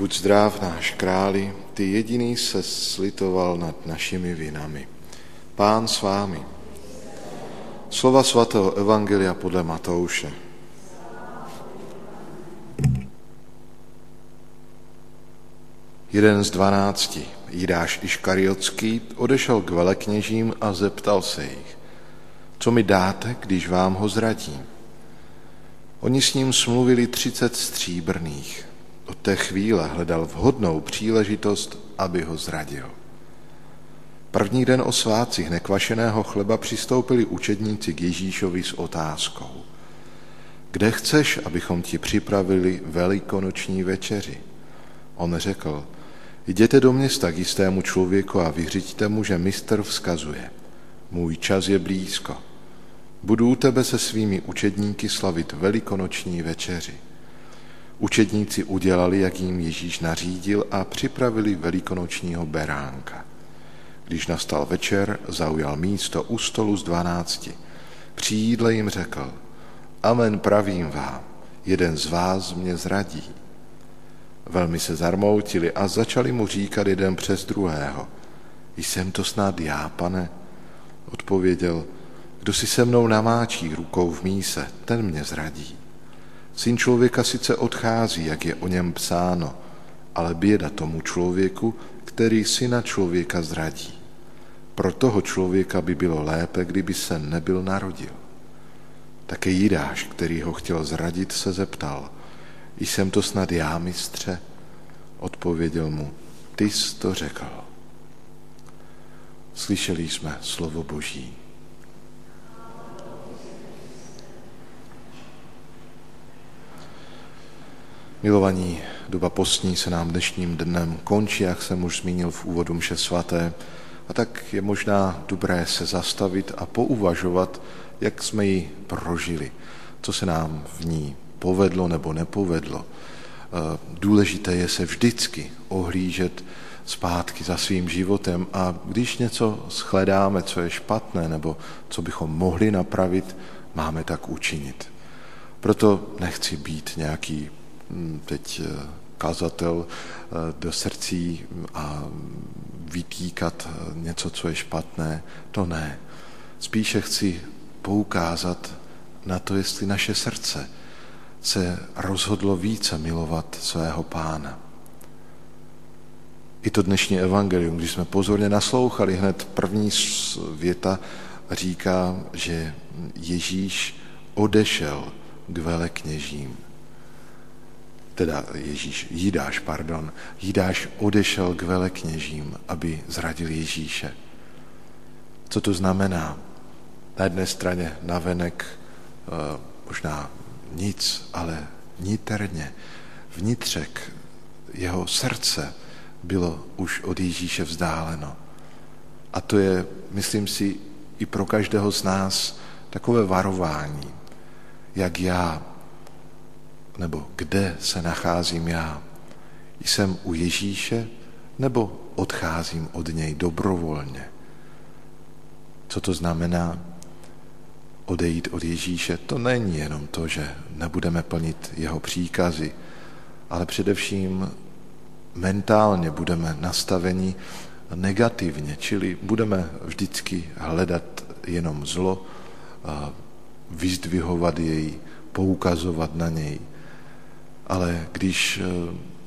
Buď zdrav náš králi, ty jediný se slitoval nad našimi vinami. Pán s vámi. Slova svatého Evangelia podle Matouše. Jeden z dvanácti, Jidáš Iškariotský, odešel k velekněžím a zeptal se jich, co mi dáte, když vám ho zradím? Oni s ním smluvili třicet stříbrných. Od té chvíle hledal vhodnou příležitost, aby ho zradil. První den o svácích nekvašeného chleba přistoupili učedníci k Ježíšovi s otázkou. Kde chceš, abychom ti připravili velikonoční večeři? On řekl, jděte do města k jistému člověku a vyřiďte mu, že mistr vzkazuje. Můj čas je blízko. Budu u tebe se svými učedníky slavit velikonoční večeři. Učedníci udělali, jak jim Ježíš nařídil a připravili velikonočního beránka. Když nastal večer, zaujal místo u stolu z dvanácti. Při jídle jim řekl, amen pravím vám, jeden z vás mě zradí. Velmi se zarmoutili a začali mu říkat jeden přes druhého. Jsem to snad já, pane? Odpověděl, kdo si se mnou namáčí rukou v míse, ten mě zradí. Syn člověka sice odchází, jak je o něm psáno, ale běda tomu člověku, který syna člověka zradí. Pro toho člověka by bylo lépe, kdyby se nebyl narodil. Také Jidáš, který ho chtěl zradit, se zeptal, jsem to snad já, mistře? Odpověděl mu, ty jsi to řekl. Slyšeli jsme slovo Boží. Milovaní, doba postní se nám dnešním dnem končí, jak jsem už zmínil v úvodu mše svaté, a tak je možná dobré se zastavit a pouvažovat, jak jsme ji prožili, co se nám v ní povedlo nebo nepovedlo. Eh, důležité je se vždycky ohlížet zpátky za svým životem a když něco shledáme, co je špatné nebo co bychom mohli napravit, máme tak učinit. Proto nechci být nějaký teď eh, kazatel eh, do srdcí a vytýkat něco, co je špatné, to ne. Spíše chci poukázat na to, jestli naše srdce se rozhodlo více milovat svého pána. I to dnešní evangelium, když jsme pozorně naslouchali, hned první věta říká, že Ježíš odešel k velekněžím teda Ježíš, Jidáš, pardon, Jidáš odešel k velekněžím, aby zradil Ježíše. Co to znamená? Na jedné straně navenek eh, možná nic, ale niterně, vnitřek jeho srdce bylo už od Ježíše vzdáleno. A to je, myslím si, i pro každého z nás takové varování, jak já nebo kde se nacházím já? Jsem u Ježíše nebo odcházím od něj dobrovolně? Co to znamená odejít od Ježíše? To není jenom to, že nebudeme plnit jeho příkazy, ale především mentálně budeme nastaveni negativně, čili budeme vždycky hledat jenom zlo, vyzdvihovat jej, poukazovat na něj. Ale když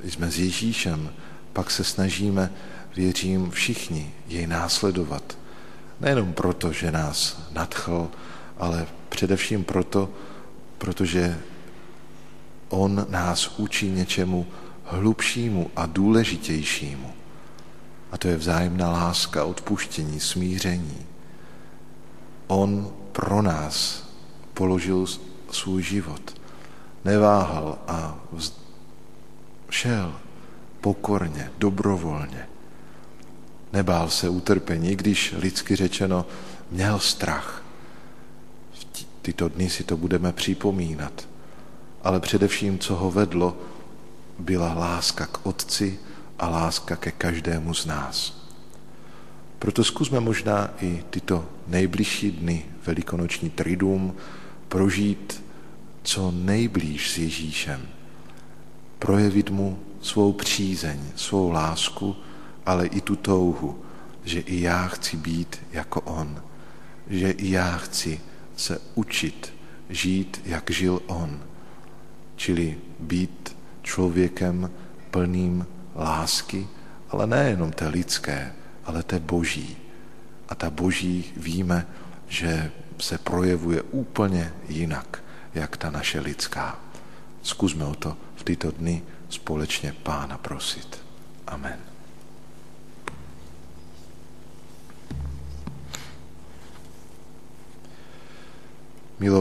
eh, jsme s Ježíšem, pak se snažíme, věřím, všichni jej následovat. Nejenom proto, že nás nadchl, ale především proto, protože on nás učí něčemu hlubšímu a důležitějšímu. A to je vzájemná láska, odpuštění, smíření. On pro nás položil svůj život neváhal a šel pokorně, dobrovolně. Nebál se utrpení, když lidsky řečeno měl strach. V tyto dny si to budeme připomínat. Ale především, co ho vedlo, byla láska k Otci a láska ke každému z nás. Proto zkusme možná i tyto nejbližší dny Velikonoční triduum prožít co nejblíž s Ježíšem, projevit mu svou přízeň, svou lásku, ale i tu touhu, že i já chci být jako on, že i já chci se učit žít, jak žil on, čili být člověkem plným lásky, ale nejenom té lidské, ale té boží. A ta boží víme, že se projevuje úplně jinak, jak ta naše lidská. Zkusme o to v tyto dny společně Pána prosit. Amen.